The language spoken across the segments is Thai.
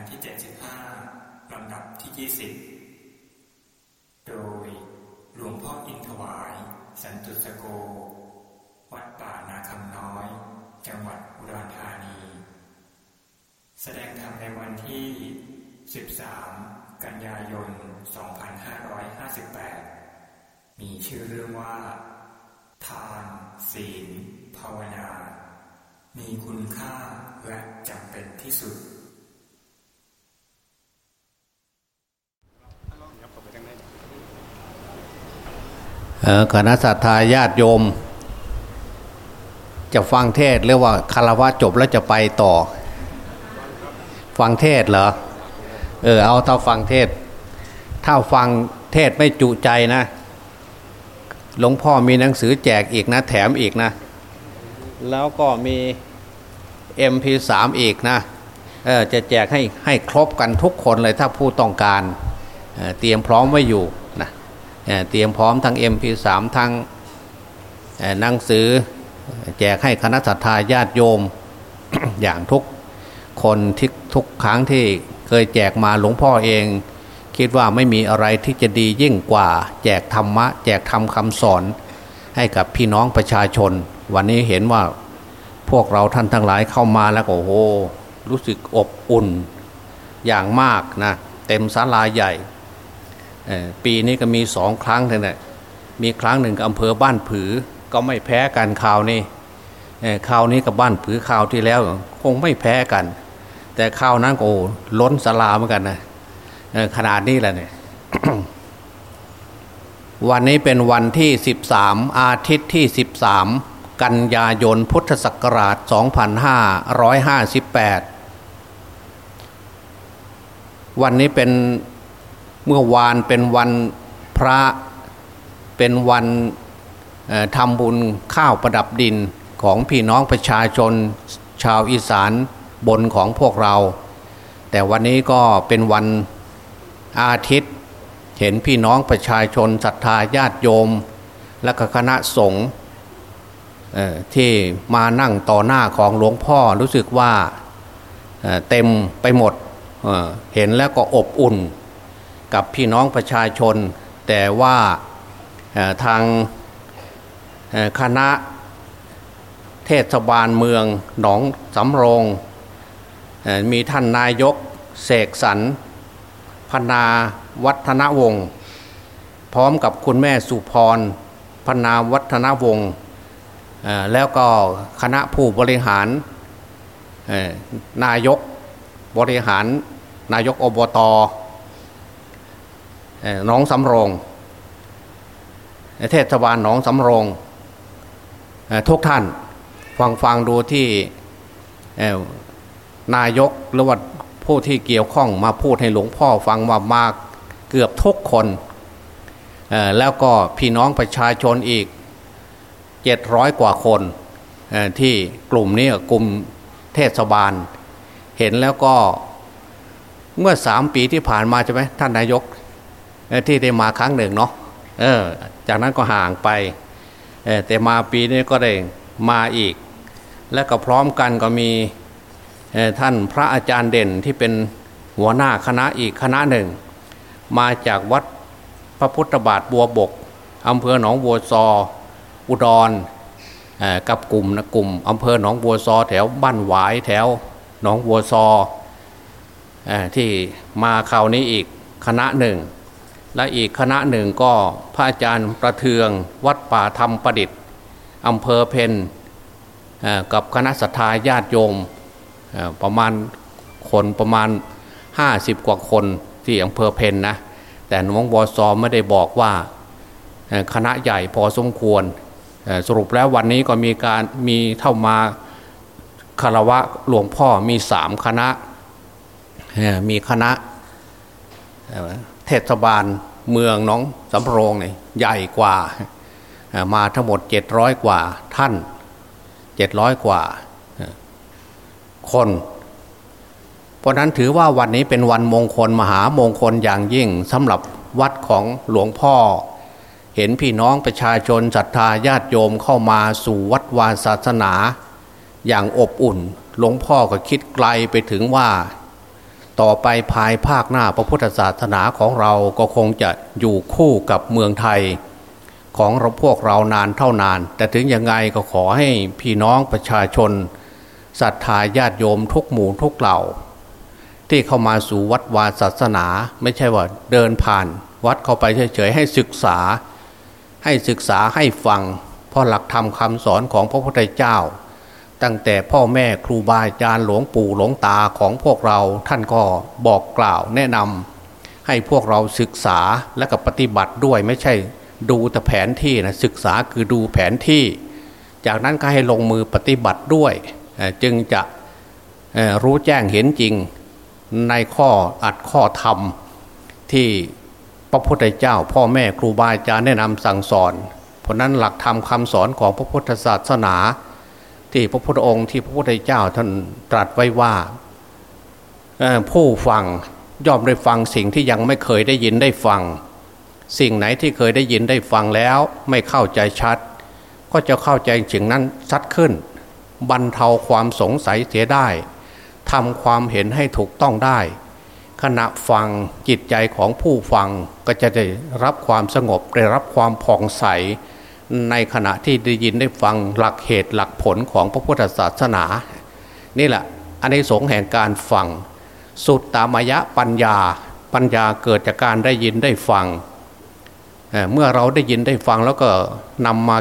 นที่ 75 ลำดับที่ 20 โดยหลวงพ่ออินทวาย สันตุสโก วัดป่านาคำน้อย จังหวัดอุดรธานี แสดงธรรมในวันที่ 13 กันยายน 2558 มีชื่อเรื่องว่า ทานศีล ภาวนา มีคุณค่าและจำเป็นที่สุด เอ่อ คณะสัตยาญาติโยม จะฟังเทศน์หรือว่าคารวะจบแล้วจะไปต่อ ฟังเทศเหรอเออเอาถ้าฟังเทศ ถ้าฟังเทศไม่จุใจนะหลวงพ่อมีหนังสือแจกอีกนะ แถมอีกนะ แล้วก็มี MP3 อีกนะเออจะแจกให้ให้ครบกันทุกคนเลยถ้าผู้ต้องการเเตรียมพร้อมไว้อยู่ เตรียมพร้อมทั้ง MP3 ทั้งหนังสือแจกให้คณะสัตยาญาติโยมอย่างทุกคนที่ทุกครั้งที่เคยแจกมาหลวงพ่อเอง คิดว่าไม่มีอะไรที่จะดียิ่งกว่า แจกธรรมะ แจกธรรมคำสอน ให้กับพี่น้องประชาชน วันนี้เห็นว่าพวกเราท่านทั้งหลายเข้ามาแล้วโอ้โห รู้สึกอบอุ่นอย่างมากนะ เต็มศาลาใหญ่ ปีนี้ก็มีสองครั้งเท่านั้นมีครั้งหนึ่งกับอำเภอบ้านผือก็ไม่แพ้กันคราวนี้เอ่อคราวนี้กับบ้านผือคราวที่แล้ว คงไม่แพ้กัน แต่คราวนั้นก็โอ้ล้นสลาเหมือนกันนะขนาดนี้แหละเนี่ยวันนี้เป็นวันที่ 13 อาทิตย์ที่ 13 กันยายนพุทธศักราช 2558 วันนี้เป็น เมื่อวานเป็นวันพระเป็นวันทำบุญข้าวประดับดินของพี่น้องประชาชนชาวอีสานบนของพวกเรา แต่วันนี้ก็เป็นวันอาทิตย์ เห็นพี่น้องประชาชนศรัทธาญาติโยม และก็คณะสงฆ์ที่มานั่งต่อหน้าของหลวงพ่อรู้สึกว่าเเต็มไปหมดเเห็นแล้วก็อบอุ่น กับพี่น้องประชาชน แต่ว่าทางคณะเทศบาลเมืองหนองสำโรงมีท่านนายกเสกสรรพนาวัฒนวงศ์พร้อมกับคุณแม่สุพรพนาวัฒนวงศ์แล้วก็คณะผู้บริหารนายกบริหารนายกอบตอ น้องสำโรงเทศบาลหนองสำโรงเอ่อทุกท่านฟังฟังดูที่นายกหรือว่าผู้ที่เกี่ยวข้องมาพูดให้หลวงพ่อฟังว่ามากเกือบทุกคนแล้วก็พี่น้องประชาชนอีกเจ็ดร้อยกว่าคนที่กลุ่มนี้กลุ่มเทศบาล เห็นแล้วก็เมื่อสามปีที่ผ่านมาใช่ไหมท่านนายก ที่ได้มาครั้งหนึ่งเนาะเออจากนั้นก็ห่างไปแต่มาปีนี้ก็ได้มาอีก และก็พร้อมกันก็มีท่านพระอาจารย์เด่นที่เป็นหัวหน้าคณะอีกคณะหนึ่ง มาจากวัดพระพุทธบาทบัวบกอำเภอหนองบัวซอ อุดรกับกลุ่มนะกลุ่มอำเภอหนองบัวซอแถวบ้านหวายแถวหนองบัวซออที่มาคราวนี้อีกคณะหนึ่ง และอีกคณะหนึ่งก็พระอาจารย์ประเทืองวัดป่าธรรมประดิษฐ์อำเภอเพนกับคณะสัตยาญาติโยมประมาณคนประมาณ 50 กว่าคนที่อำเภอเพนนะแต่หลวงบอซอไม่ได้บอกว่าคณะใหญ่พอสมควรสรุปแล้ววันนี้ก็มีการมีเท่ามาคารวะหลวงพ่อมีสามคณะมีคณะ เทศบาลเมืองน้องสำโรงเนี่ยใหญ่กว่ามาทั้งหมดเจ็ดร้อยกว่าท่านเจ็ดร้อยกว่าคน เพราะนั้นถือว่าวันนี้เป็นวันมงคลมหามงคลอย่างยิ่งสำหรับวัดของหลวงพ่อ เห็นพี่น้องประชาชนศรัทธาญาติโยมเข้ามาสู่วัดวาศาสนา อย่างอบอุ่น หลวงพ่อก็คิดไกลไปถึงว่า ต่อไปภายภาคหน้าพระพุทธศาสนาของเราก็คงจะอยู่คู่กับเมืองไทย ของเราพวกเรานานเท่านาน แต่ถึงยังไงก็ขอให้พี่น้องประชาชนศรัทธาญาติโยมทุกหมู่ทุกเหล่า ที่เข้ามาสู่วัดวาศาสนาไม่ใช่ว่าเดินผ่าน วัดเข้าไปเฉยๆให้ศึกษา ให้ศึกษาให้ฟังเพราะหลักธรรมคำสอนของพระพุทธเจ้า ตั้งแต่พ่อแม่ครูบาอาจารย์หลวงปู่หลวงตาของพวกเราท่านก็บอกกล่าวแนะนำให้พวกเราศึกษาและกับปฏิบัติด้วยไม่ใช่ดูแต่แผนที่นะศึกษาคือดูแผนที่ จากนั้นก็ให้ลงมือปฏิบัติด้วย จึงจะรู้แจ้งเห็นจริงในข้ออัดข้อธรรมที่พระพุทธเจ้า พ่อแม่ครูบาอาจารย์แนะนำสั่งสอน เพราะนั้นหลักธรรมคำสอนของพระพุทธศาสนา ที่พระพุทธองค์ที่พระพุทธเจ้าท่านตรัสไว้ว่าผู้ฟังย่อมได้ฟังสิ่งที่ยังไม่เคยได้ยินได้ฟัง สิ่งไหนที่เคยได้ยินได้ฟังแล้วไม่เข้าใจชัด ก็จะเข้าใจสิ่งนั้นชัดขึ้น บรรเทาความสงสัยเสียได้ทำความเห็นให้ถูกต้องได้ ขณะฟังจิตใจของผู้ฟังก็จะได้รับความสงบได้รับความผ่องใส ในขณะที่ได้ยินได้ฟังหลักเหตุหลักผลของพระพุทธศาสนา นี่แหละอันในสงแห่งการฟัง สุดตามยะปัญญา ปัญญาเกิดจากการได้ยินได้ฟังเเมื่อเราได้ยินได้ฟังแล้วก็นำมา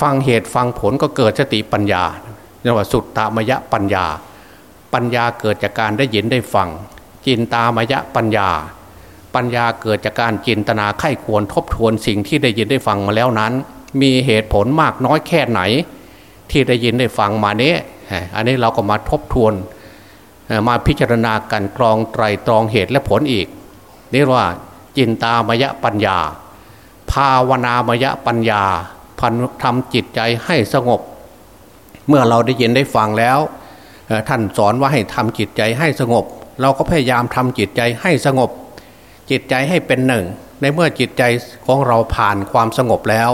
ฟังเหตุฟังผลก็เกิดสติปัญญาเรียกว่าสุดตามยะปัญญา ปัญญาเกิดจากการได้ยินได้ฟัง จินตามยะปัญญา ปัญญาเกิดจากการจินตนาไข้ควรทบทวนสิ่งที่ได้ยินได้ฟังมาแล้วนั้น มีเหตุผลมากน้อยแค่ไหน ที่ได้ยินได้ฟังมาเนี้ยอันนี้เราก็มาทบทวนมาพิจารณากันกรองไตรตรองเหตุและผลอีกนี่ว่าจินตามยะปัญญา ภาวนามยะปัญญาพันทำจิตใจให้สงบ เมื่อเราได้ยินได้ฟังแล้วท่านสอนว่าให้ทำจิตใจให้สงบ เราก็พยายามทำจิตใจให้สงบ จิตใจให้เป็นหนึ่ง ในเมื่อจิตใจของเราผ่านความสงบแล้ว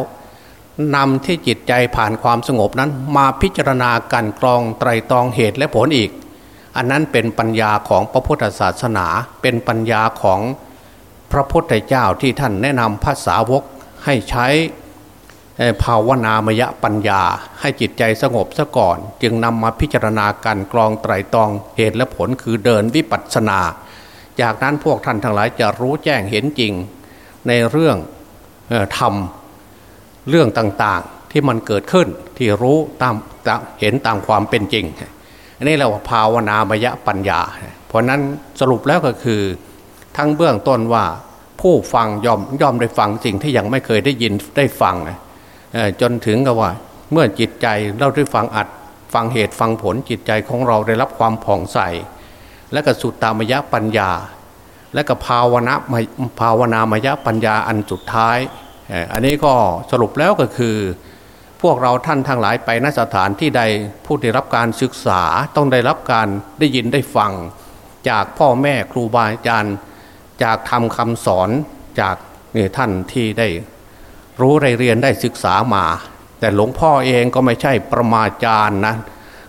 นำที่จิตใจผ่านความสงบนั้นมาพิจารณาการกรองไตรตรองเหตุและผลอีก อันนั้นเป็นปัญญาของพระพุทธศาสนา เป็นปัญญาของพระพุทธเจ้าที่ท่านแนะนำภาษาวกให้ใช้ภาวนามยปัญญา ให้จิตใจสงบซะก่อน จึงนำมาพิจารณาการกรองไตรตรองเหตุและผลคือเดินวิปัสสนา จากนั้นพวกท่านทั้งหลายจะรู้แจ้งเห็นจริงในเรื่องธรรมเรื่องต่างๆที่มันเกิดขึ้นที่รู้ตามเห็นตามความเป็นจริง อันนี้เราภาวนามยปัญญา เพราะนั้นสรุปแล้วก็คือ ทั้งเบื้องต้นว่าผู้ฟังยอมยอมได้ฟังสิ่งที่ยังไม่เคยได้ยินได้ฟังจนถึงกับว่าเมื่อจิตใจเราได้ฟังอัดฟังเหตุฟังผลจิตใจของเราได้รับความผ่องใส และก็สุดตามยะปัญญา และก็ภาวนาภาวนามยะปัญญาอันสุดท้าย อันนี้ก็สรุปแล้วก็คือ พวกเราท่านทั้งหลายไปนสถานที่ใดผู้ได้รับการศึกษาต้องได้รับการได้ยินได้ฟัง จากพ่อแม่ครูบาอาจารย์จากทำคำสอนจากนี่ท่านที่ได้รู้ได้เรียนได้ศึกษามา แต่หลวงพ่อเองก็ไม่ใช่ประมาจารย์นะ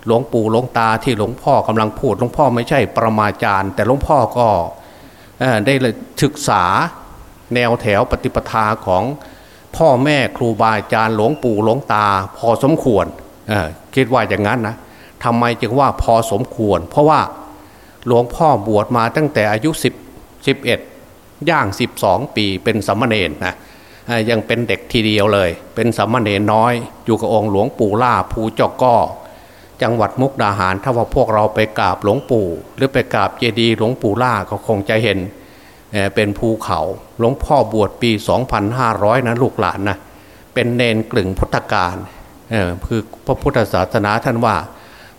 หลวงปู่หลวงตาที่หลวงพ่อกำลังพูดหลวงพ่อไม่ใช่ประมาจารย์ แต่หลวงพ่อก็ได้ศึกษาแนวแถวปฏิปทาของพ่อแม่ครูบาอาจารย์หลวงปู่หลวงตา พอสมควรคิดว่าอย่างนั้นนะทำไมจึงว่าพอสมควร เพราะว่าหลวงพ่อบวชมาตั้งแต่อายุ 10 11 ย่าง 12 ปีเป็นสัมมเนนนะยังเป็นเด็กทีเดียวเลย เป็นสัมมาเนน้อย อยู่กับองค์หลวงปู่ล่าภูจอกก้อ จังหวัดมุกดาหาร ถ้าว่าพวกเราไปกราบหลวงปู่ หรือไปกราบเจดีย์หลวงปู่ล่าก็คงจะเห็นเป็นภูเขาหลวงพ่อบวชปี 2500 นะลูกหลานนะเป็นเนนกลึงพุทธการคือพระพุทธศาสนาท่านว่า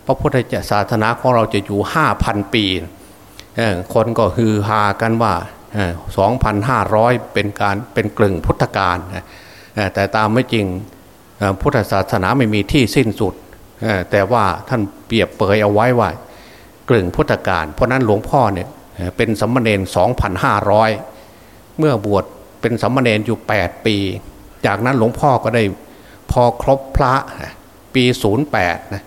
พระพุทธศาสนาของเราจะอยู่ 5,000 ปีคนก็ฮือฮากันว่า 2,500 เป็นการเป็นกลึงพุทธกาลแต่ตามไม่จริงพุทธศาสนาไม่มีที่สิ้นสุด แต่ว่าท่านเปรียบเปยเอาไว้ว่ากลึงพุทธกาลเพราะนั้นหลวงพ่อเนี่ยเป็นสัมมาเนน2,500 เมื่อบวชเป็นสัมมาเนนอยู่ 8 ปี จากนั้นหลวงพ่อก็ได้พอครบพระปี 08นะ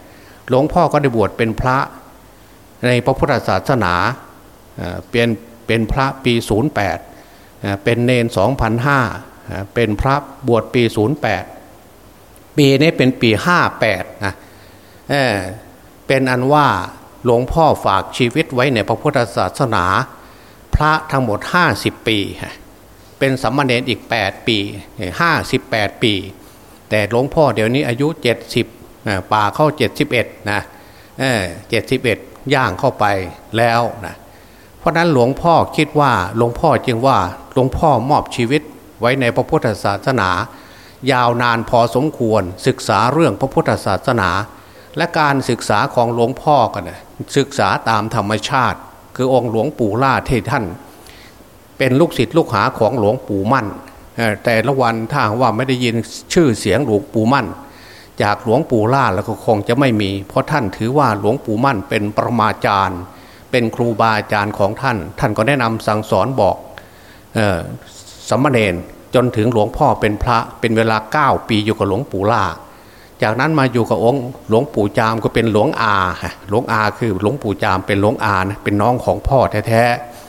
หลวงพ่อก็ได้บวชเป็นพระในพระพุทธศาสนาเป็นเป็นพระปี 08 เป็นเนน2005 เป็นพระบวชปี 08 ปีนี้เป็นปี 58นะ เเป็นอันว่าหลวงพ่อฝากชีวิตไว้ในพระพุทธศาสนา พระทั้งหมด 50 ปี เป็นสัมมาเนนอีก 8 ปี 58 ปี แต่หลวงพ่อเดี๋ยวนี้อายุ 70ป่าเข้า 71นะเจ็ดสิบเอ็ดย่างเข้าไปแล้วนะเพราะนั้นหลวงพ่อคิดว่าหลวงพ่อจึงว่าหลวงพ่อมอบชีวิตไว้ในพระพุทธศาสนา ยาวนานพอสมควรศึกษาเรื่องพระพุทธศาสนา และการศึกษาของหลวงพ่อกันนะศึกษาตามธรรมชาติ คือองค์หลวงปู่ล่าเทท่าน เป็นลูกศิษย์ลูกหาของหลวงปู่มั่น แต่ละวันถ้าว่าไม่ได้ยินชื่อเสียงหลวงปู่มั่น จากหลวงปู่ล่าแล้วก็คงจะไม่มี เพราะท่านถือว่าหลวงปู่มั่นเป็นประมาจารย์ เป็นครูบาอาจารย์ของท่าน ท่านก็แนะนำสั่งสอนบอกสัมมาเนนจนถึงหลวงพ่อเป็นพระเป็นเวลาเก้าปีอยู่กับหลวงปู่ล่า จากนั้นมาอยู่กับองค์หลวงปู่จามก็เป็นหลวงอาหลวงอาคือหลวงปู่จามเป็นหลวงอานะเป็นน้องของพ่อแท้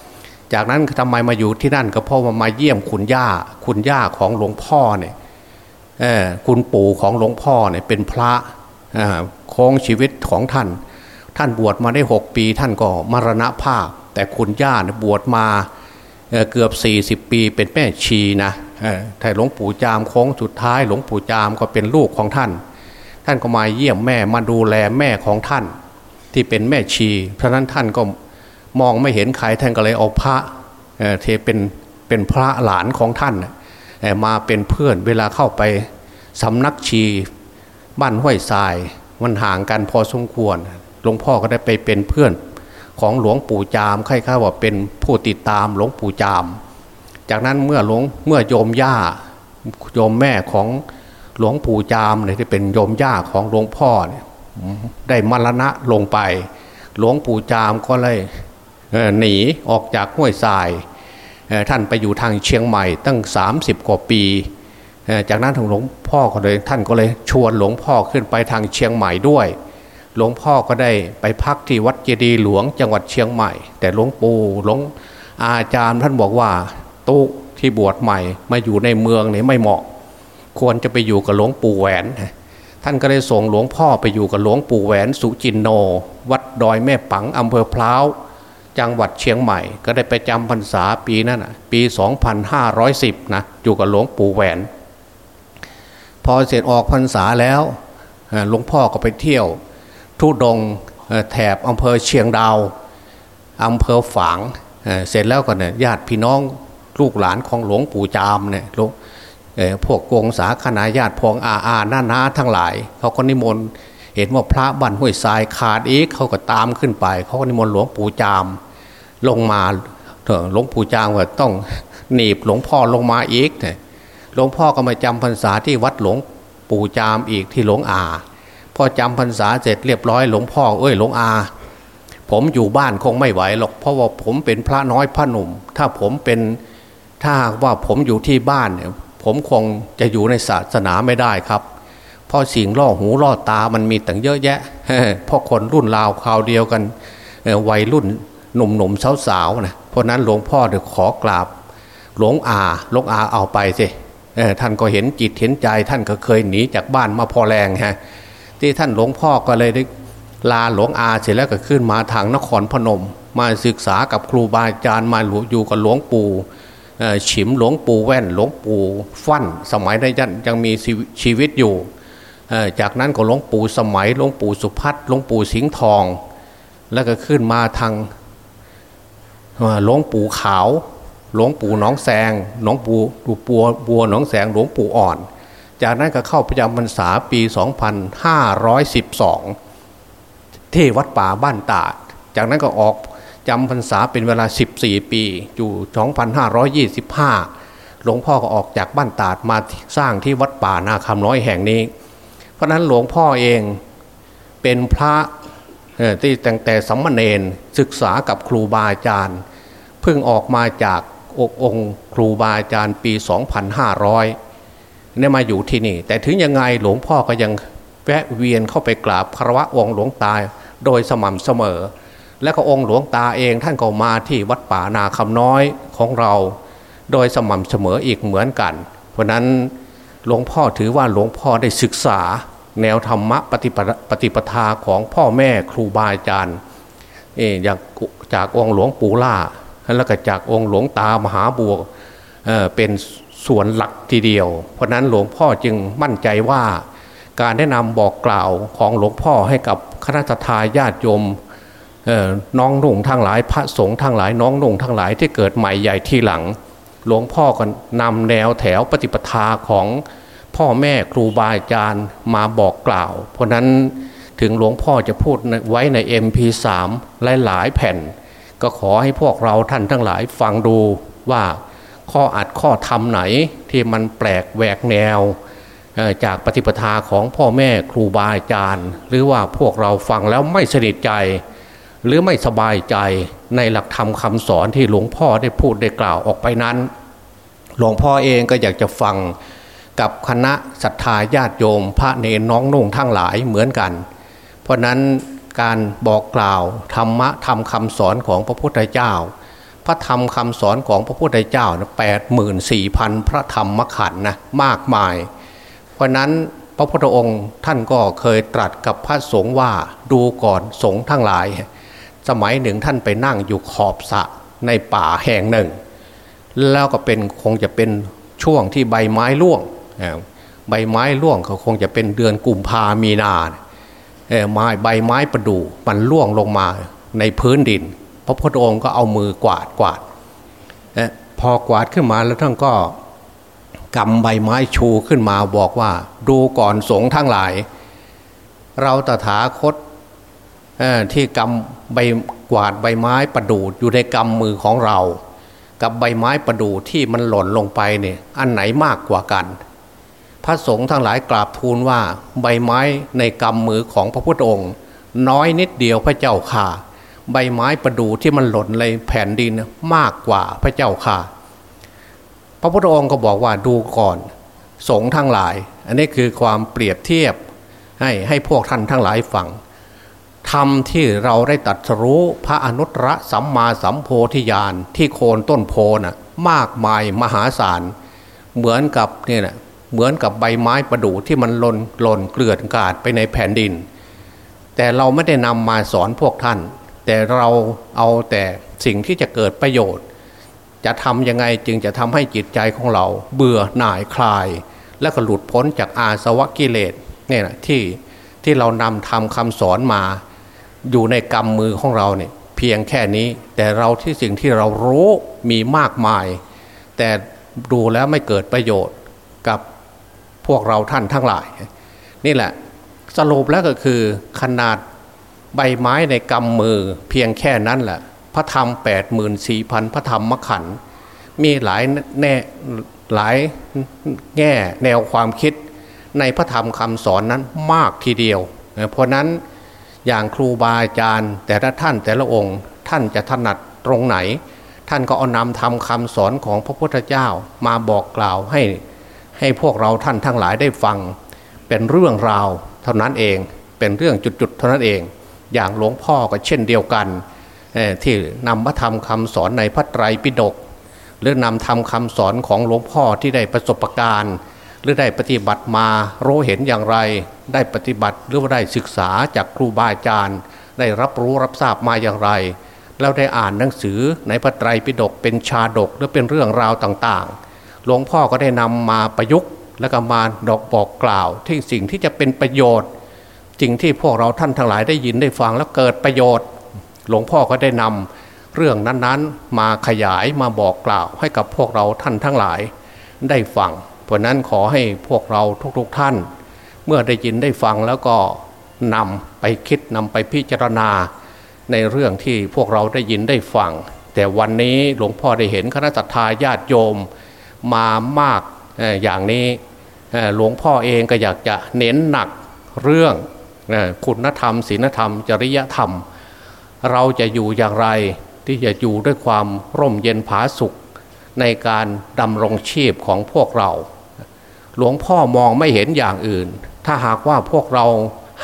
ๆจากนั้นทำไมมาอยู่ที่นั่นก็เพราะว่ามาเยี่ยมคุณย่าคุณย่าของหลวงพ่อเนี่ยคุณปู่ของหลวงพ่อเนี่ยเป็นพระโค้งชีวิตของท่าน ท่านบวชมาได้หกปี ท่านก็มรณภาพ แต่คุณย่าเนี่ยบวชมาเกือบ 40 ปีเป็นแม่ชีนะแต่หลวงปู่จามโค้งสุดท้ายหลวงปู่จามก็เป็นลูกของท่าน ท่านก็มาเยี่ยมแม่มาดูแลแม่ของท่าน ที่เป็นแม่ชีเพราะนั้นท่านก็มองไม่เห็นใครท่านก็เลยเอาพระเทเป็นเป็นพระหลานของท่านมาเป็นเพื่อนเวลาเข้าไปสำนักชีบ้านห้วยทรายมันห่างกันพอสมควร หลวงพ่อก็ได้ไปเป็นเพื่อนของหลวงปู่จามใครๆว่าเป็นผู้ติดตามหลวงปู่จาม จากนั้นเมื่อหลวงเมื่อโยมย่าโยมแม่ของ หลวงปู่จามเนี่ยที่เป็นโยมย่าของหลวงพ่อเนี่ยได้มรณะลงไป หลวงปู่จามก็เลยหนีออกจากห้วยทราย ท่านไปอยู่ทางเชียงใหม่ตั้ง 30 กว่าปี จากนั้นทางหลวงพ่อก็เลยท่านก็เลยชวนหลวงพ่อขึ้นไปทางเชียงใหม่ด้วย หลวงพ่อก็ได้ไปพักที่วัดเจดีย์หลวงจังหวัดเชียงใหม่ แต่หลวงปู่หลวงอาจารย์ท่านบอกว่าตู้ที่บวชใหม่มาอยู่ในเมืองนี่ไม่เหมาะ ควรจะไปอยู่กับหลวงปู่แหวน ท่านก็เลยส่งหลวงพ่อไปอยู่กับหลวงปู่แหวนสุจินโน วัดดอยแม่ปังอำเภอพร้าวจังหวัดเชียงใหม่ ก็ได้ไปจำพรรษาปีนั้นปี 2510นะอยู่กับหลวงปู่แหวน พอเสร็จออกพรรษาแล้วหลวงพ่อก็ไปเที่ยว ทุดงแถบอำเภอเชียงดาวอำเภอฝางเสร็จแล้วก็เนี่ยญาติพี่น้องลูกหลานของหลวงปู่จามเนี่ยลูก พวกกงสาคณาญาติพองอาอาหน้านาทั้งหลาย เขาก็นิมนต์เห็นว่าพระบันห้วยทรายขาดอีกเขาก็ตามขึ้นไป เขาก็นิมนต์หลวงปู่จาม ลงมาหลวงปู่จางว่าต้องหนีบหลวงพ่อลงมาอีกเนี่ยหลวงพ่อก็มาจำพรรษาที่วัดหลวงปู่จามอีกที่หลวงอาพอจำพรรษาเสร็จเรียบร้อยหลวงพ่อเอ้ยหลวงอา ผมอยู่บ้านคงไม่ไหวหรอกเพราะว่าผมเป็นพระน้อยพระหนุ่ม ถ้าผมเป็นถ้าว่าผมอยู่ที่บ้านเนี่ย ผมคงจะอยู่ในศาสนาไม่ได้ครับ เพราะสิ่งล่อหูล่อตามันมีตั้งเยอะแยะเพราะคนรุ่นราวคราวเดียวกันวัยรุ่นหนุ่มๆสาวๆนะเพราะนั้นหลวงพ่อเดี๋ยวขอกราบ หลวงอาหลวงอาเอาไปสิท่านก็เห็นจิตเห็นใจ ท่านก็เคยหนีจากบ้านมาพอแรงฮะที่ท่านหลวงพ่อก็เลยได้ลาหลวงอาเสร็จแล้วก็ขึ้นมาทางนครพนม มาศึกษากับครูบาอาจารย์มาอยู่กับหลวงปู่ ฉิมหลวงปู่แว่น หลวงปู่ฟั่น สมัยนั้นยังมีชีวิตอยู่ จากนั้นก็หลวงปู่สมัยหลวงปู่สุพัฒหลวงปู่สิงห์ทอง แล้วก็ขึ้นมาทางหลวงปู่ขาว หลวงปู่น้องแสงหลวงปู่ปัวบัวน้องแสงหลวงปู่อ่อน จากนั้นก็เข้าประจำพรรษาปี 2512 ที่วัดป่าบ้านตาด จากนั้นก็ออก จำพรรษาเป็นเวลา 14 ปี อยู่ 2525 หลวงพ่อก็ออกจากบ้านตาดมาสร้างที่วัดป่านาคำน้อยแห่งนี้ เพราะนั้นหลวงพ่อเองเป็นพระที่แต่งแต่สัมมเนนศึกษากับครูบาอาจารย์ เพิ่งออกมาจากอกองค์ครูบาอาจารย์ปี 2500เนี่ยมาอยู่ที่นี่ แต่ถึงยังไงหลวงพ่อก็ยังแวะเวียนเข้าไปกราบคารวะองค์หลวงตาโดยสม่ำเสมอ และก็องค์หลวงตาเองท่านก็มาที่วัดป่านาคำน้อยของเรา โดยสม่ำเสมออีกเหมือนกัน เพราะนั้นหลวงพ่อถือว่าหลวงพ่อได้ศึกษา แนวธรรมะปฏิปฏิปทาของพ่อแม่ครูบาอาจารย์เอจากจากองค์หลวงปู่ล่า แล้วก็จากองค์หลวงตามหาบัวเเป็นส่วนหลักทีเดียว เพราะนั้นหลวงพ่อจึงมั่นใจว่าการแนะนำบอกกล่าวของหลวงพ่อให้กับคณะทาญาติโยม น้องนุ่งทั้งหลายพระสงฆ์ทั้งหลาย น้องนุ่งทั้งหลายที่เกิดใหม่ใหญ่ที่หลัง หลวงพ่อก็นำแนวแถวปฏิปทาของพ่อแม่ครูบาอาจารย์มาบอกกล่าว เพราะนั้นถึงหลวงพ่อจะพูดไว้ใน MP3 หลายหลายแผ่น ก็ขอให้พวกเราท่านทั้งหลายฟังดูว่าข้ออัดข้อธรรมไหนที่มันแปลกแหวกแนว จากปฏิปทาของพ่อแม่ครูบาอาจารย์ หรือว่าพวกเราฟังแล้วไม่สนิทใจ หรือไม่สบายใจในหลักธรรมคำสอนที่หลวงพ่อได้พูดได้กล่าวออกไปนั้น หลวงพ่อเองก็อยากจะฟังกับคณะศรัทธาญาติโยม พระเนรน้องนุ่งทั้งหลายเหมือนกัน เพราะนั้นการบอกกล่าวธรรมะธรรมคำสอนของพระพุทธเจ้า พระธรรมคำสอนของพระพุทธเจ้าแปดหมื่นสี่พันพระธรรมขันธ์นะมากมาย เพราะนั้นพระพุทธองค์ท่านก็เคยตรัสกับพระสงฆ์ว่าดูก่อนสงฆ์ทั้งหลาย สมัยหนึ่งท่านไปนั่งอยู่ขอบสะในป่าแห่งหนึ่ง แล้วก็เป็นคงจะเป็นช่วงที่ใบไม้ร่วงใบไม้ร่วงเขาคงจะเป็นเดือนกุมภามีนาไม้ใบไม้ประดู่มันร่วงลงมาในพื้นดิน พระพุทธองค์ก็เอามือกวาดกวาดพอกวาดขึ้นมาแล้วท่านก็กำใบไม้ชูขึ้นมาบอกว่า ดูก่อนสงทั้งหลาย เราตถาคต ที่กำใบกวาดใบไม้ประดูดอยู่ในกำมือของเรา กับใบไม้ประดูดที่มันหล่นลงไปเนี่ยอันไหนมากกว่ากัน พระสงฆ์ทั้งหลายกราบทูลว่าใบไม้ในกำมือของพระพุทธองค์ น้อยนิดเดียวพระเจ้าค่ะ ใบไม้ประดูที่มันหล่นในแผ่นดินมากกว่าพระเจ้าค่ะ พระพุทธองค์ก็บอกว่าดูก่อน สงฆ์ทั้งหลาย อันนี้คือความเปรียบเทียบให้ให้พวกท่านทั้งหลายฟัง ธรรมที่เราได้ตัดรู้พระอนุตตรสัมมาสัมโพธิญาณที่โคนต้นโพนะ่ะมากมายมหาศาล เหมือนกับเนี่ยนะเหมือนกับใบไม้ประดู่ที่มันหล่นหล่นเกลื่อนกาดไปในแผ่นดิน แต่เราไม่ได้นำมาสอนพวกท่าน แต่เราเอาแต่สิ่งที่จะเกิดประโยชน์ จะทำยังไงจึงจะทำให้จิตใจของเรา เบื่อหน่ายคลาย และก็หลุดพ้นจากอาสวะกิเลสเนี่ยนะที่ที่เรานำทำคำสอนมา อยู่ในกำมือของเราเนี่ยเพียงแค่นี้แต่เราที่สิ่งที่เรารู้มีมากมาย แต่ดูแล้วไม่เกิดประโยชน์กับพวกเราท่านทั้งหลาย นี่แหละสรุปแล้วก็คือขนาดใบไม้ในกำมือเพียงแค่นั้นแหละพระธรรมแปดหมื่นสี่พันพระธรรมมขันมีหลายแน่หลายแง่แนวความคิดในพระธรรมคำสอนนั้นมากทีเดียว เพราะนั้น อย่างครูบาอาจารย์ แต่ละท่านแต่ละองค์ ท่านจะถนัดตรงไหน ท่านก็เอานำทำคำสอนของพระพุทธเจ้ามาบอกกล่าวให้ ให้พวกเราท่านทั้งหลายได้ฟัง เป็นเรื่องราวเท่านั้นเองเป็นเรื่องจุดๆเท่านั้นเอง อย่างหลวงพ่อก็เช่นเดียวกันที่นำพระธรรมคำสอนในพระไตรปิฎกหรือนำทำคำสอนของหลวงพ่อที่ได้ประสบการณ์ หรือได้ปฏิบัติมารู้เห็นอย่างไร ได้ปฏิบัติหรือว่าได้ศึกษาจากครูบาอาจารย์ ได้รับรู้รับทราบมาอย่างไร แล้วได้อ่านหนังสือในพระไตรปิฎกเป็นชาดกหรือเป็นเรื่องราวต่างๆ หลวงพ่อก็ได้นำมาประยุกต์ และก็มาดอกบอกกล่าว ที่สิ่งที่จะเป็นประโยชน์สิ่งที่พวกเราท่านทั้งหลายได้ยินได้ฟังแล้วเกิดประโยชน์ หลวงพ่อก็ได้นำเรื่องนั้นๆ มาขยายมาบอกกล่าวให้กับพวกเราท่านทั้งหลายได้ฟังเพราะนั้นขอให้พวกเราทุกๆท่าน เมื่อได้ยินได้ฟังแล้วก็นำไปคิดนำไปพิจารณา ในเรื่องที่พวกเราได้ยินได้ฟัง แต่วันนี้หลวงพ่อได้เห็นคณะทาญาติโยมมามากอย่างนี้หลวงพ่อเองก็อยากจะเน้นหนักเรื่องคุณธรรมศีลธรรม จริยธรรม เราจะอยู่อย่างไรที่จะอยู่ด้วยความร่มเย็นผาสุข ในการดำรงชีพของพวกเรา หลวงพ่อมองไม่เห็นอย่างอื่น ถ้าหากว่าพวกเรา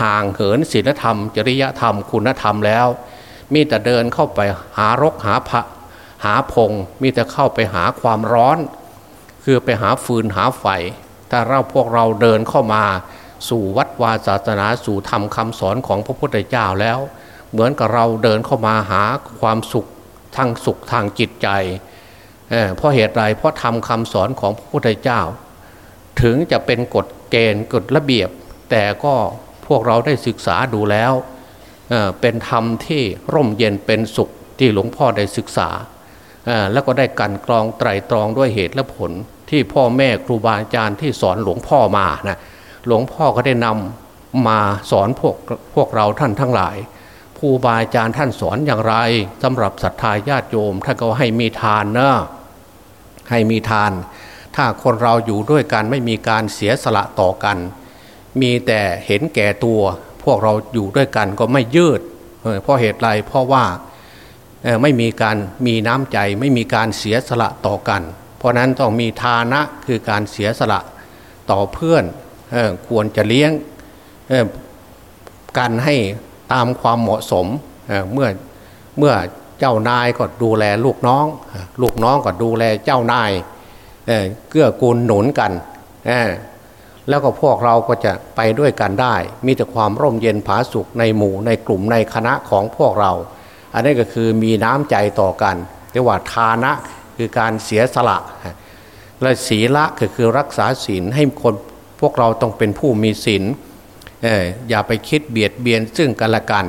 ห่างเหินศีลธรรม จริยธรรมคุณธรรมแล้ว มีแต่เดินเข้าไปหารกหาพระหาพง มีแต่เข้าไปหาความร้อน คือไปหาฟืนหาไฟแต่เราพวกเราเดินเข้ามาสู่วัดวาศาสนาสู่ธรรมคำสอนของพระพุทธเจ้าแล้ว เหมือนกับเราเดินเข้ามาหาความสุขทางสุขทางจิตใจเเพราะเหตุไรเพราะทำคำสอนของพระพุทธเจ้า ถึงจะเป็นกฎ เกณฑ์กฎระเบียบ แต่ก็พวกเราได้ศึกษาดูแล้วเเป็นธรรมที่ร่มเย็นเป็นสุขที่หลวงพ่อได้ศึกษา แล้วก็ได้กันกรองไตรตรองด้วยเหตุและผลที่พ่อแม่ครูบาอาจารย์ที่สอนหลวงพ่อมานะหลวงพ่อก็ได้นำมาสอนพวกพวกเราท่านทั้งหลายครูบาอาจารย์ท่านสอนอย่างไรสำหรับศรัทธาญาติโยมท่านก็ให้มีทานนะให้มีทาน ถ้าคนเราอยู่ด้วยกันไม่มีการเสียสละต่อกัน มีแต่เห็นแก่ตัว พวกเราอยู่ด้วยกันก็ไม่ยืดเพราะเหตุไรเพราะว่าไม่มีการมีน้ำใจไม่มีการเสียสละต่อกัน เพราะนั้นต้องมีทานะคือการเสียสละต่อเพื่อนควรจะเลี้ยงกันให้ตามความเหมาะสมเมื่อเมื่อเจ้านายก็ดูแลลูกน้อง ลูกน้องก็ดูแลเจ้านาย เกื้อกูลหนุนกันแล้วก็พวกเราก็จะไปด้วยกันได้ มีแต่ความร่มเย็นผาสุขในหมู่ในกลุ่มในคณะของพวกเรา อันนี้ก็คือมีน้ำใจต่อกันเรียกว่าทานะคือการเสียสละ และศีละก็คือรักษาศีลให้คนพวกเราต้องเป็นผู้มีศีลอย่าไปคิดเบียดเบียนซึ่งกันและกัน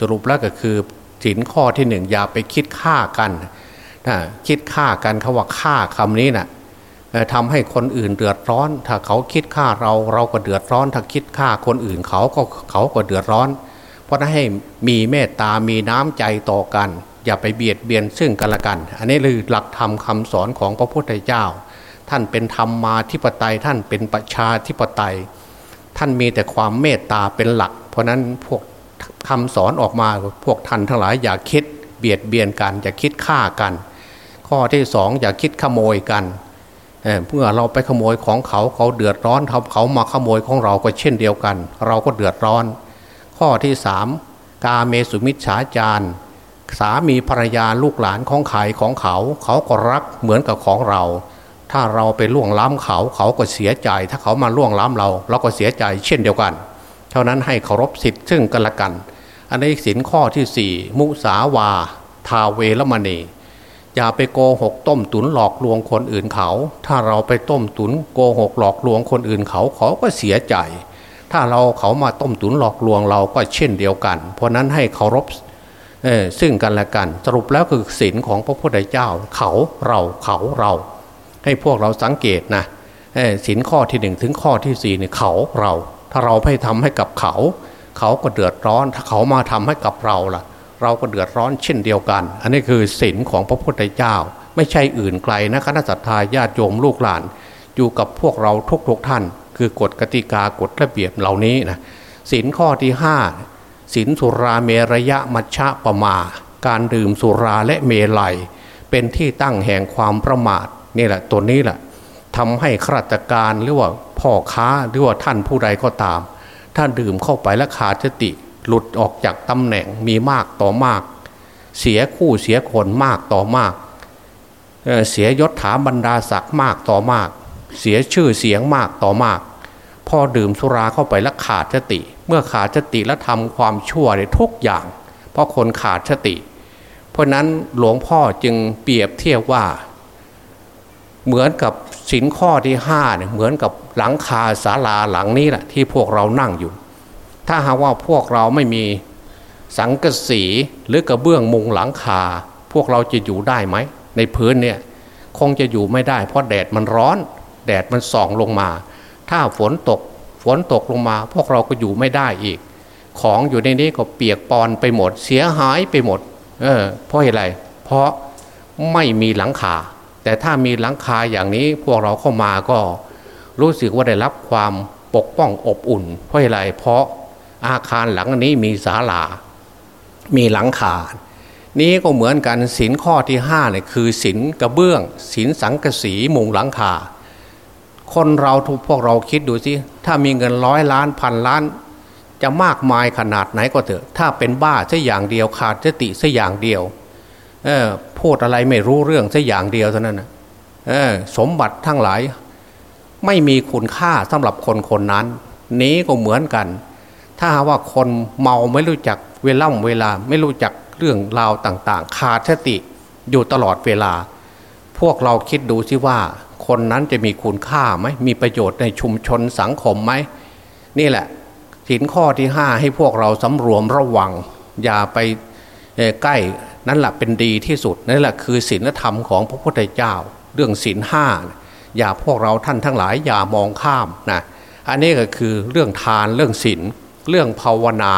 สรุปแล้วก็คือศีลข้อที่หนึ่งอย่าไปคิดฆ่ากัน คิดฆ่ากันเขาว่าฆ่าคำนี้นะ่ะ ทำให้คนอื่นเดือดร้อน ถ้าเขาคิดฆ่าเราเราก็เดือดร้อน ถ้าคิดฆ่าคนอื่นเขาก็เขาก็เดือดร้อน เพราะนั้นให้มีเมตตามีน้ำใจต่อกัน อย่าไปเบียดเบียนซึ่งกันและกัน อันนี้คือหลักธรรมคาสอนของพระพุทธเจ้า ท่านเป็นธรรมมาธิปไตยท่านเป็นประชาธิปไตย ท่านมีแต่ความเมตตาเป็นหลัก เพราะนั้นพวกคำสอนออกมาพวกท่านทั้งหลายอย่าคิดเบียดเบียนกัน อย่าคิดฆ่ากัน ข้อที่สองอย่าคิดขโมยกัน เมื่อเราไปขโมยของเขาเขาเดือดร้อนเขาเขามาขโมยของเราก็เช่นเดียวกัน เราก็เดือดร้อน ข้อที่สามกาเมสุมิชฌาจารสามีภรรยาลูกหลานของขายของเขา เขาก็รักเหมือนกับของเรา ถ้าเราไปล่วงล้ำเขาเขาก็เสียใจ ถ้าเขามาล่วงล้ำเรา เราก็เสียใจเช่นเดียวกัน เท่านั้นให้เคารพสิทธิ์ซึ่งกันและกัน อันนี้สินข้อที่สี่มุสาวา ทาเวรมณี อย่าไปโกหกต้มตุนหลอกลวงคนอื่นเขา ถ้าเราไปต้มตุนโกหกหลอกลวงคนอื่นเขาเขาก็เสียใจ ถ้าเราเขามาต้มตุนหลอกลวงเราก็เช่นเดียวกัน เพราะนั้นให้เคารพซึ่งกันและกัน สรุปแล้วคือศีลของพระพุทธเจ้า เขาเราเขาเรา ให้พวกเราสังเกตนะสินข้อที่หนึ่งถึงข้อที่สี่เนี่ยเขาเรา ถ้าเราไม่ทำให้กับเขา เขาก็เดือดร้อน ถ้าเขามาทำให้กับเราล่ะ เราก็เดือดร้อนเช่นเดียวกัน อันนี้คือสินของพระพุทธเจ้า ไม่ใช่อื่นไกลนะคณะสัตยาญาติโยมลูกหลาน อยู่กับพวกเราทุกๆท่าน คือกฎกติกากฎระเบียบเหล่านี้นะสินข้อที่ห้าสินสุราเมรยะมัชฌะปะมา การดื่มสุราและเมลัย เป็นที่ตั้งแห่งความประมาทนี่แหละตัวนี้แหละทำให้ข้าราชการหรือว่าพ่อค้าหรือว่าท่านผู้ใดก็ตาม ถ้าดื่มเข้าไปแล้วขาดสติ หลุดออกจากตำแหน่งมีมากต่อมาก เสียคู่เสียคนมากต่อมากเเสียยศถาบรรดาศักดิ์มากต่อมาก เสียชื่อเสียงมากต่อมาก พอดื่มสุราเข้าไปแล้วขาดสติ เมื่อขาดสติแล้วทำความชั่วในทุกอย่าง เพราะคนขาดสติ เพราะนั้นหลวงพ่อจึงเปรียบเทียบว่า เหมือนกับสินข้อที่ห้าเนี่ยเหมือนกับหลังคาศาลาหลังนี้แหละที่พวกเรานั่งอยู่ ถ้าหากว่าพวกเราไม่มีสังกสีหรือกระเบื้องมุงหลังคา พวกเราจะอยู่ได้ไหม ในพื้นเนี่ยคงจะอยู่ไม่ได้ เพราะแดดมันร้อน แดดมันส่องลงมา ถ้าฝนตกฝนตกลงมา พวกเราก็อยู่ไม่ได้อีก ของอยู่ในนี้ก็เปียกปอนไปหมด เสียหายไปหมด เออเพราะอะไร เพราะไม่มีหลังคา แต่ถ้ามีหลังคาอย่างนี้พวกเราเข้ามาก็รู้สึกว่าได้รับความปกป้องอบอุ่น เพราะอะไรเพราะ อาคารหลังนี้มีศาลา มีหลังคา นี้ก็เหมือนกันสินข้อที่ห้าเนี่ยคือสินกระเบื้องสินสังกสีมุงหลังคา คนเราทุกพวกเราคิดดูสิถ้ามีเงินร้อยล้านพันล้าน จะมากมายขนาดไหนก็เถอะ ถ้าเป็นบ้าสัอย่างเดียวขาดสติสัอย่างเดียวเออพูดอะไรไม่รู้เรื่องสัอย่างเดียวเท่านั้นนะเออสมบัติทั้งหลาย ไม่มีคุณค่าสำหรับคนคนนั้น นี้ก็เหมือนกัน ถ้าว่าคนเมาไม่รู้จักเวล่ำเวลาไม่รู้จักเรื่องราวต่างๆ ขาดสติอยู่ตลอดเวลา พวกเราคิดดูสิว่า คนนั้นจะมีคุณค่าไหมมีประโยชน์ในชุมชนสังคมไหมนี่แหละสินข้อที่ห้าให้พวกเราสำรวมระวัง อย่าไปใกล้นั่นแหละเป็นดีที่สุดนั่นแหละคือศีลธรรมของพระพุทธเจ้า เรื่องศีลห้าอย่าพวกเราท่านทั้งหลายอย่ามองข้ามนะอันนี้ก็คือเรื่องทานเรื่องศีล เรื่องภาวนา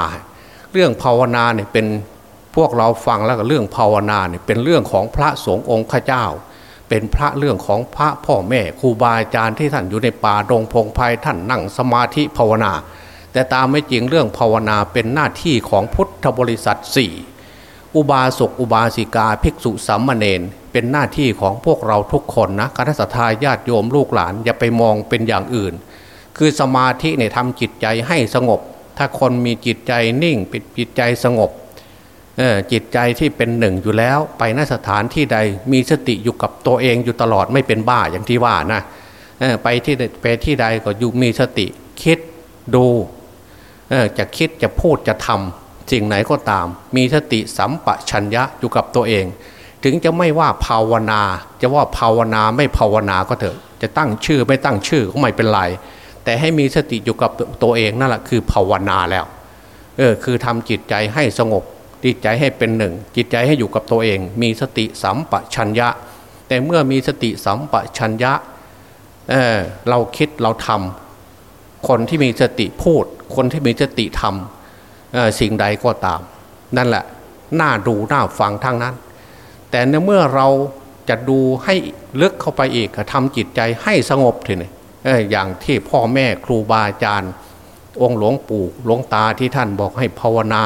เรื่องภาวนาเนี่ยเป็นพวกเราฟังแล้วก็เรื่องภาวนาเนี่ยเป็นเรื่องของพระสงฆ์องค์ข้าเจ้า เป็นพระเรื่องของพระพ่อแม่ครูบาอาจารย์ที่ท่านอยู่ในป่าดงพงไพ่ท่านนั่งสมาธิภาวนา แต่ตามไม่จริงเรื่องภาวนาเป็นหน้าที่ของพุทธบริษัทสี่อุบาสกอุบาสิกาภิกษุสัมมาเนนเป็นหน้าที่ของพวกเราทุกคนนะคณะสัตยาญาติโยมลูกหลานอย่าไปมองเป็นอย่างอื่น คือสมาธิเนี่ยทำจิตใจให้สงบ ถ้าคนมีจิตใจนิ่งปิดจิตใจสงบจิตใจที่เป็นหนึ่งอยู่แล้ว ไปนสถานที่ใดมีสติอยู่กับตัวเองอยู่ตลอดไม่เป็นบ้าอย่างที่ว่านะไปที่ไปที่ใดก็อยู่มีสติคิดดูจะคิดจะพูดจะทำสิ่งไหนก็ตาม มีสติสัมปชัญญะอยู่กับตัวเอง ถึงจะไม่ว่าภาวนา จะว่าภาวนาไม่ภาวนาก็เถอะ จะตั้งชื่อไม่ตั้งชื่อก็ไม่เป็นไร แต่ให้มีสติอยู่กับตัวเองนั่นแหละคือภาวนาแล้วเออคือทำจิตใจให้สงบ จิตใจให้เป็นหนึ่ง จิตใจให้อยู่กับตัวเอง มีสติสัมปชัญญะ แต่เมื่อมีสติสัมปชัญญะเเราคิดเราทำคนที่มีสติพูด คนที่มีสติทำสิ่งใดก็ตาม นั่นแหละน่าดูน่าฟังทั้งนั้น แต่ในเมื่อเราจะดูให้ลึกเข้าไปอีกทำจิตใจให้สงบทีนี่ อย่างที่พ่อแม่ครูบาอาจารย์ องค์หลวงปู่หลวงตาที่ท่านบอกให้ภาวนา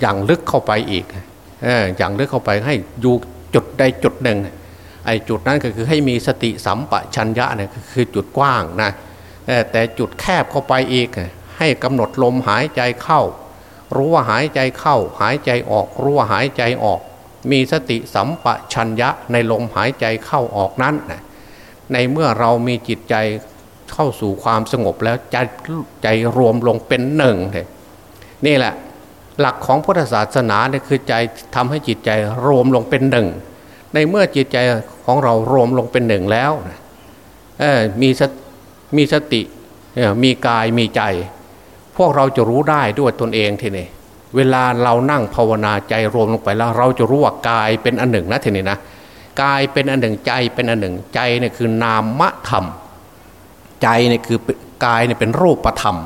อย่างลึกเข้าไปอีกอย่างลึกเข้าไปให้อยู่จุดใดจุดหนึ่งไอ้จุดนั้นก็คือให้มีสติสัมปชัญญะเนี่ยคือจุดกว้างนะแต่จุดแคบเข้าไปอีก ให้กำหนดลมหายใจเข้า รู้ว่าหายใจเข้า หายใจออก รู้ว่าหายใจออก มีสติสัมปชัญญะในลมหายใจเข้าออกนั้น ในเมื่อเรามีจิตใจเข้าสู่ความสงบแล้วใจใจรวมลงเป็นหนึ่งเลยนี่แหละ หลักของพุทธศาสนาเนี่ยคือใจทำให้จิตใจรวมลงเป็นหนึ่ง ในเมื่อจิตใจของเรารวมลงเป็นหนึ่งแล้วมีมีสติมีกายมีใจ พวกเราจะรู้ได้ด้วยตนเองทีนี้เวลาเรานั่งภาวนาใจรวมลงไปแล้ว เราจะรู้ว่ากายเป็นอันหนึ่งนะทีนี้นะ กายเป็นอันหนึ่งใจเป็นอันหนึ่งใจเนี่ยคือนามธรรม ใจเนี่ยคือกายเนี่ยเป็นรูปธรรม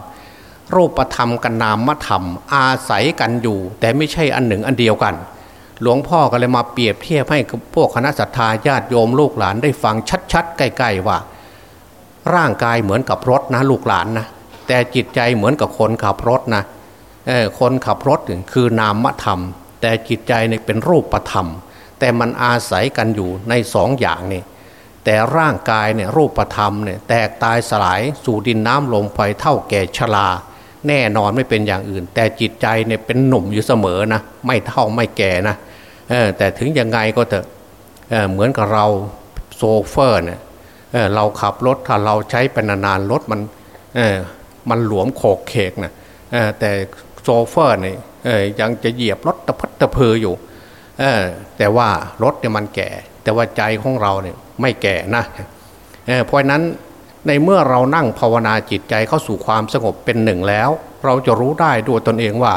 รูปธรรมกับนามธรรม อาศัยกันอยู่ แต่ไม่ใช่อันหนึ่งอันเดียวกัน หลวงพ่อก็เลยมาเปรียบเทียบให้พวกคณะสัตยาญาติโยมลูกหลานได้ฟังชัดๆใกล้ๆว่า ร่างกายเหมือนกับรถนะลูกหลานนะแต่จิตใจเหมือนกับคนขับรถนะคนขับรถคือนามธรรม แต่จิตใจเนี่ยเป็นรูปธรรม แต่มันอาศัยกันอยู่ในสองอย่างนี่แต่ร่างกายเนี่ยรูปธรรมเนี่ยแตกตายสลายสู่ดินน้ำลมไฟเท่าแก่ชรา แน่นอนไม่เป็นอย่างอื่น แต่จิตใจเนี่ยเป็นหนุ่มอยู่เสมอนะไม่เท่าไม่แก่นะแต่ถึงยังไงก็เถอะเเหมือนกับเราโซเฟอร์เนี่ยเเราขับรถถ้าเราใช้เป็นนานๆรถมันมันหลวมโขกเขกนะแต่โซเฟอร์เนี่ยยังจะเหยียบรถตะพัดตะเพออยู่ แต่ว่ารถเนี่ยมันแก่ แต่ว่าใจของเราเนี่ยไม่แก่นะเพราะนั้นในเมื่อเรานั่งภาวนาจิตใจเข้าสู่ความสงบเป็นหนึ่งแล้ว เราจะรู้ได้ด้วยตนเองว่า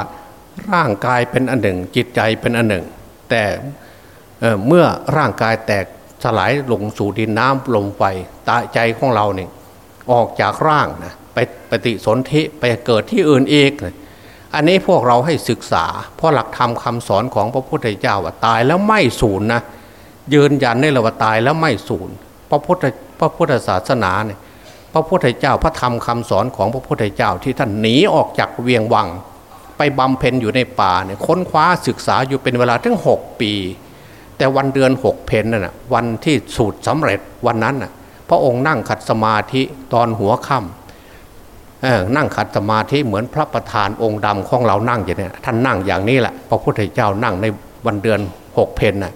ร่างกายเป็นอันหนึ่ง จิตใจเป็นอันหนึ่ง แต่เเมื่อร่างกายแตกสลายลงสู่ดินน้ำลมไฟตาใจของเราเนี่ยออกจากร่างนะไปปฏิสนธิไปเกิดที่อื่นอีก อันนี้พวกเราให้ศึกษา เพราะหลักธรรมคาสอนของพระพุทธเจ้าว่าตายแล้วไม่สูญนะยืนยันได้เลยว่าตายแล้วไม่สูญพระพุทธพระพุทธศาสนาเนี่ยพระพุทธเจ้าพระธรรมคำสอนของพระพุทธเจ้าที่ท่านหนีออกจากเวียงวัง ไปบำเพ็ญอยู่ในป่าเนี่ยค้นคว้าศึกษาอยู่เป็นเวลาถึงหกปี แต่วันเดือนหกเพนน่ะวันที่สูตรสำเร็จวันนั้นน่ะพระองค์นั่งขัดสมาธิตอนหัวค่ำ นั่งขัดสมาธิเหมือนพระประธานองค์ดำของเรานั่งอย่างนี้ท่านนั่งอย่างนี้แหละพระพุทธเจ้านั่งในวันเดือนหกเพนน่ะ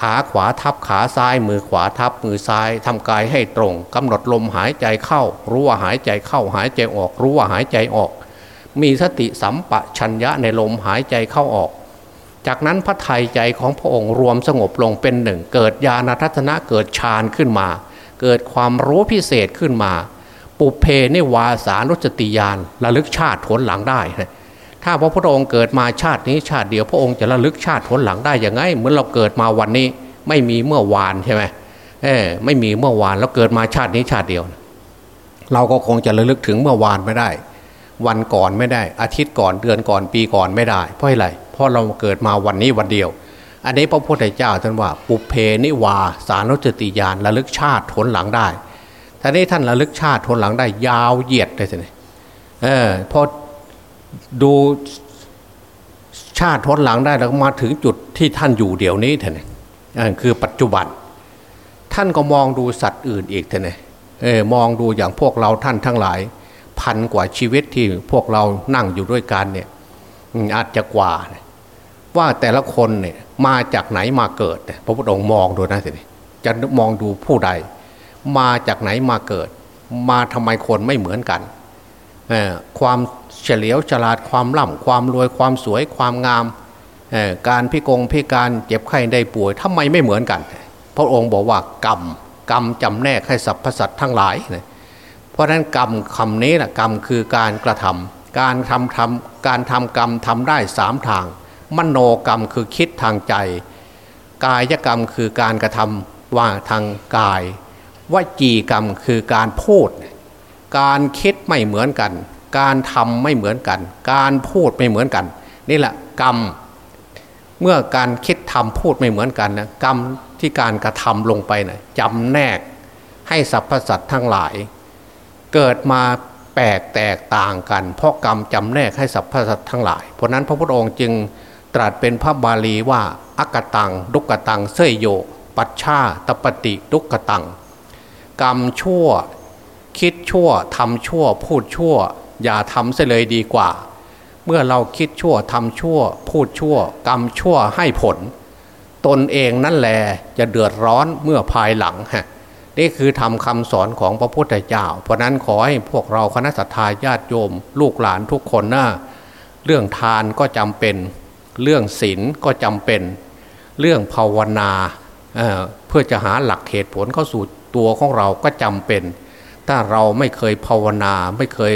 ขาขวาทับขาซ้าย มือขวาทับมือซ้ายทำกายให้ตรงกำหนดลมหายใจเข้า รู้ว่าหายใจเข้าหายใจออก รู้ว่าหายใจออก มีสติสัมปชัญญะในลมหายใจเข้าออก จากนั้นพระไทยใจของพระองค์รวมสงบลงเป็นหนึ่ง เกิดญาณทัศนะเกิดฌานขึ้นมา เกิดความรู้พิเศษขึ้นมา ปุเพนิวาสานุสติยานระลึกชาติผลหลังได้ถ้าพระพุทธองค์เกิดมาชาตินี้ชาติเดียวพระองค์จะระลึกชาติผลหลังได้ยังไงเหมือนเราเกิดมาวันนี้ไม่มีเมื่อวานใช่ไหมเออไม่มีเมื่อวานแล้วเกิดมาชาตินี้ชาติเดียว เราก็คงจะระลึกถึงเมื่อวานไม่ได้ วันก่อนไม่ได้ อาทิตย์ก่อนเดือนก่อนปีก่อนไม่ได้ เพราะอะไรเพราะเราเกิดมาวันนี้วันเดียว อันนี้พระพุทธเจ้าท่านว่า ปุเพนิวาสานุสติญาณระลึกชาติผลหลังได้ ท่านี้ท่านระลึกชาติผลหลังได้ยาวเหยียดเลยสิเออพอดูชาติทนหลังได้แล้วมาถึงจุดที่ท่านอยู่เดี๋ยวนี้ท่านคือปัจจุบัน ท่านก็มองดูสัตว์อื่นอีกท่านเออมองดูอย่างพวกเราท่านทั้งหลาย พันกว่าชีวิตที่พวกเรานั่งอยู่ด้วยกันเนี่ยอาจจะกว่าว่าแต่ละคนเนี่ยมาจากไหนมาเกิด พระพุทธองค์มองดูนะสิจะมองดูผู้ใด มาจากไหนมาเกิด มาทำไมคนไม่เหมือนกัน ความเฉลียวฉลาดความล่ำความรวยความสวยความงาม การพิกงพิการเจ็บไข้ได้ป่วยทำไมไม่เหมือนกัน พระองค์บอกว่ากรรมกรรมจำแนกให้สรรพสัตว์ทั้งหลาย เพราะฉะนั้นกรรมคำนี้นะกรรมคือการกระทำการทำทำการทำกรรมทำได้สามทาง มโนกรรมคือคิดทางใจ กายกรรมคือการกระทำว่าทางกาย วจีกรรมคือการพูด การคิดไม่เหมือนกัน การทำไม่เหมือนกัน การพูดไม่เหมือนกัน นี่แหละกรรม เมื่อการคิดทำพูดไม่เหมือนกันนะกรรมที่การกระทำลงไปนะจำแนกให้สรรพสัตว์ทั้งหลาย เกิดมาแปลกแตกต่างกัน เพราะกรรมจำแนกให้สรรพสัตว์ทั้งหลาย เพราะนั้นพระพุทธองค์จึงตรัสเป็นพระบาลีว่า อักตังดุกตังเสยโย ปัชชาตปฏิดุกตัง กรรมชั่ว คิดชั่วทำชั่ว พูดชั่ว อย่าทำเสียเลยดีกว่า เมื่อเราคิดชั่วทำชั่ว พูดชั่ว กรรมชั่วให้ผล ตนเองนั่นแหละจะเดือดร้อนเมื่อภายหลังฮะนี่คือทำคำสอนของพระพุทธเจ้า เพราะนั้นขอให้พวกเราคณะสัตยาญาติโยม ลูกหลานทุกคนนะเรื่องทานก็จำเป็น เรื่องศีลก็จำเป็น เรื่องภาวนาเเพื่อจะหาหลักเหตุผลเข้าสู่ ตัวของเราก็จำเป็น ถ้าเราไม่เคยภาวนาไม่เคย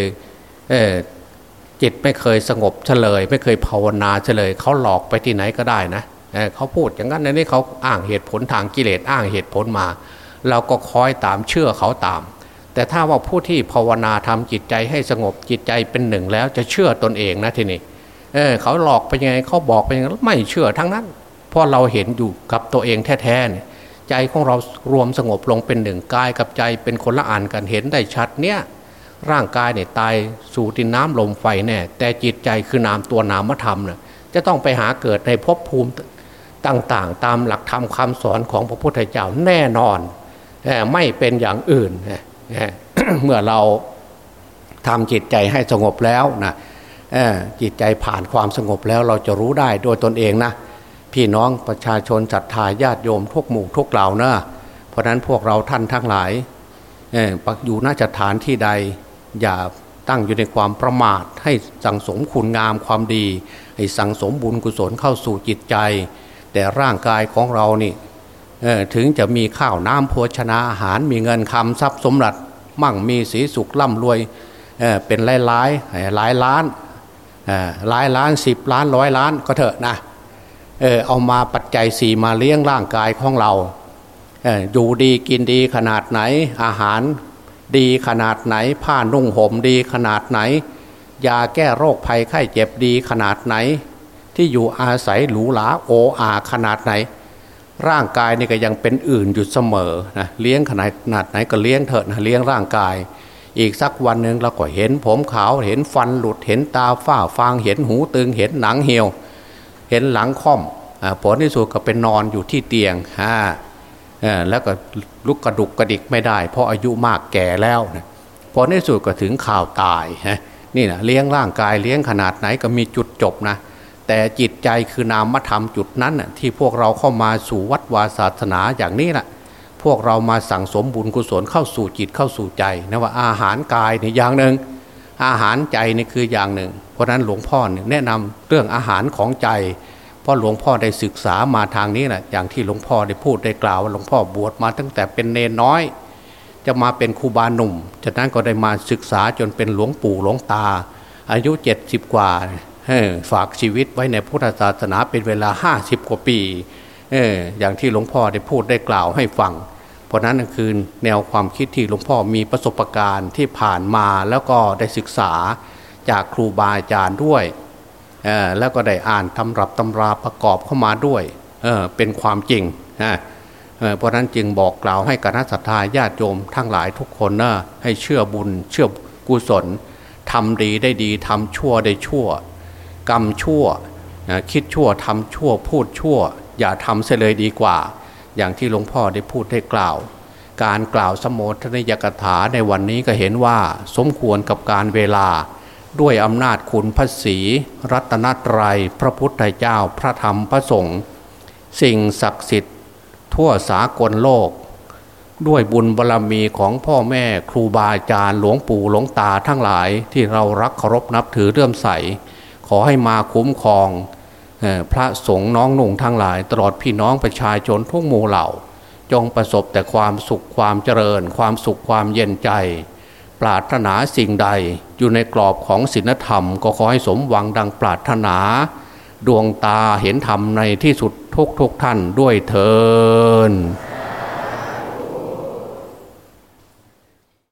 จิตไม่เคยสงบเฉลย ไม่เคยภาวนาเฉลยเขาหลอกไปที่ไหนก็ได้นะเเขาพูดอย่างนั้นในนี้เขาอ้างเหตุผลทางกิเลสอ้างเหตุผลมา เราก็คอยตามเชื่อเขาตาม แต่ถ้าว่าผู้ที่ภาวนาทำจิตใจให้สงบจิตใจเป็นหนึ่งแล้วจะเชื่อตนเองนะทีนี้เเขาหลอกไปยังไงเขาบอกไปยังไงไม่เชื่อทั้งนั้นเพราะเราเห็นอยู่กับตัวเองแท้ๆ ใจของเรารวมสงบลงเป็นหนึ่งกายกับใจเป็นคนละอ่านกันเห็นได้ชัดเนี่ยร่างกายเนี่ยตายสู่ดินน้ำลมไฟแน่แต่จิตใจคือนามตัวนามธรรมเนี่ยจะต้องไปหาเกิดในภพภูมิต่างๆ ตามหลักธรรมคาสอนของพระพุทธเจ้าแน่นอนไม่เป็นอย่างอื่น เมื่อเราทำจิตใจให้สงบแล้วนะจิตใจผ่านความสงบแล้วเราจะรู้ได้โดยตนเองนะ พี่น้องประชาชนศรัทธาญาติโยมทุกหมู่ทุกเหล่านะเพราะนั้นพวกเราท่านทั้งหลายปักอยู่น่าจะฐานที่ใด อย่าตั้งอยู่ในความประมาท ให้สั่งสมคุณงามความดี ให้สั่งสมบุญกุศลเข้าสู่จิตใจ แต่ร่างกายของเรานี่ถึงจะมีข้าวน้ำโภชนาอาหารมีเงินคำทรัพย์สมบัติมั่งมีสีสุขร่ำรวยเเป็นหลายหลายหลายล้านหลายล้านสิบล้านร้อยล้านก็เถอะนะ เออเอามาปัจจัยสี่มาเลี้ยงร่างกายของเราเอ,อยู่ดีกินดีขนาดไหน อาหารดีขนาดไหน ผ้านุ่งห่มดีขนาดไหน ยาแก้โรคภัยไข้เจ็บดีขนาดไหน ที่อยู่อาศัยหรูหราโออาขนาดไหน ร่างกายนี่ก็ยังเป็นอื่นอยู่เสมอนะเลี้ยงขนาดนาดไหนก็เลี้ยงเถอะนะเลี้ยงร่างกายอีกสักวันหนึ่งเราก็เห็นผมขาวเห็นฟันหลุดเห็นตาฝ้าฟางเห็นหูตึงเห็นหนังเหี่ยว ห็นหลังค่อมผลที่สุดก็เป็นนอนอยู่ที่เตียงฮะแล้วก็ลุกกระดุกกระดิกไม่ได้ เพราะอายุมากแก่แล้วนะพอในสุดก็ถึงข่าวตายฮะนี่นะเลี้ยงร่างกายเลี้ยงขนาดไหนก็มีจุดจบนะแต่จิตใจคือนามธรรมจุดนั้นที่พวกเราเข้ามาสู่วัดวาศาสนาอย่างนี้แหละพวกเรามาสั่งสมบุญกุศลเข้าสู่จิตเข้าสู่ใจนะว่าอาหารกายเนี่ยอย่างหนึ่ง อาหารใจนี่คืออย่างหนึ่ง เพราะนั้นหลวงพ่อแนะนำเรื่องอาหารของใจ เพราะหลวงพ่อได้ศึกษามาทางนี้แหละอย่างที่หลวงพ่อได้พูดได้กล่าวว่าหลวงพ่อบวชมาตั้งแต่เป็นเนนน้อย จะมาเป็นครูบาหนุ่มจากนั้นก็ได้มาศึกษาจนเป็นหลวงปู่หลวงตา อายุเจ็ดสิบกว่าฝากชีวิตไว้ในพุทธศาสนาเป็นเวลาห้าสิบกว่าปีอย่างที่หลวงพ่อได้พูดได้กล่าวให้ฟัง ราะนั้นคือแนวความคิดที่หลวงพ่อมีประสบการณ์ที่ผ่านมาแล้วก็ได้ศึกษาจากครูบาอาจารย์ด้วยแล้วก็ได้อ่านตำรับตำราประกอบเข้ามาด้วยเเป็นความจริงนะเพราะนั้นจึงบอกกล่าวให้คณะสัตยาญาติโยมทั้งหลายทุกคนนะให้เชื่อบุญเชื่อกุศลทำดีได้ดีทำชั่วได้ชั่ว กรรมชั่ว คิดชั่วทำชั่วพูดชั่ว อย่าทำเสียเลยดีกว่า อย่างที่หลวงพ่อได้พูดได้กล่าว การกล่าวสมโภชนิยกถาในวันนี้ก็เห็นว่าสมควรกับการเวลา ด้วยอำนาจคุณพระศีรัตนตรยัยพระพุทธเจ้าพระธรรมพระสงฆ์สิ่งศักดิ์สิทธิ์ ทั่วสากลโลก ด้วยบุญบารรมีของพ่อแม่ครูบาอาจารย์หลวงปู่หลวงตาทั้งหลายที่เรารักเคารพนับถือเรื่อมใส ขอให้มาคุ้มครอง พระสงฆ์น้องหนุ่งทั้งหลาย ตลอดพี่น้องประชาชนทุกหมู่เหล่า จงประสบแต่ความสุขความเจริญ ความสุขความเย็นใจ ปรารถนาสิ่งใดอยู่ในกรอบของศีลธรรม ก็ขอให้สมหวังดังปรารถนา ดวงตาเห็นธรรมในที่สุดทุกทุกท่านด้วยเทอ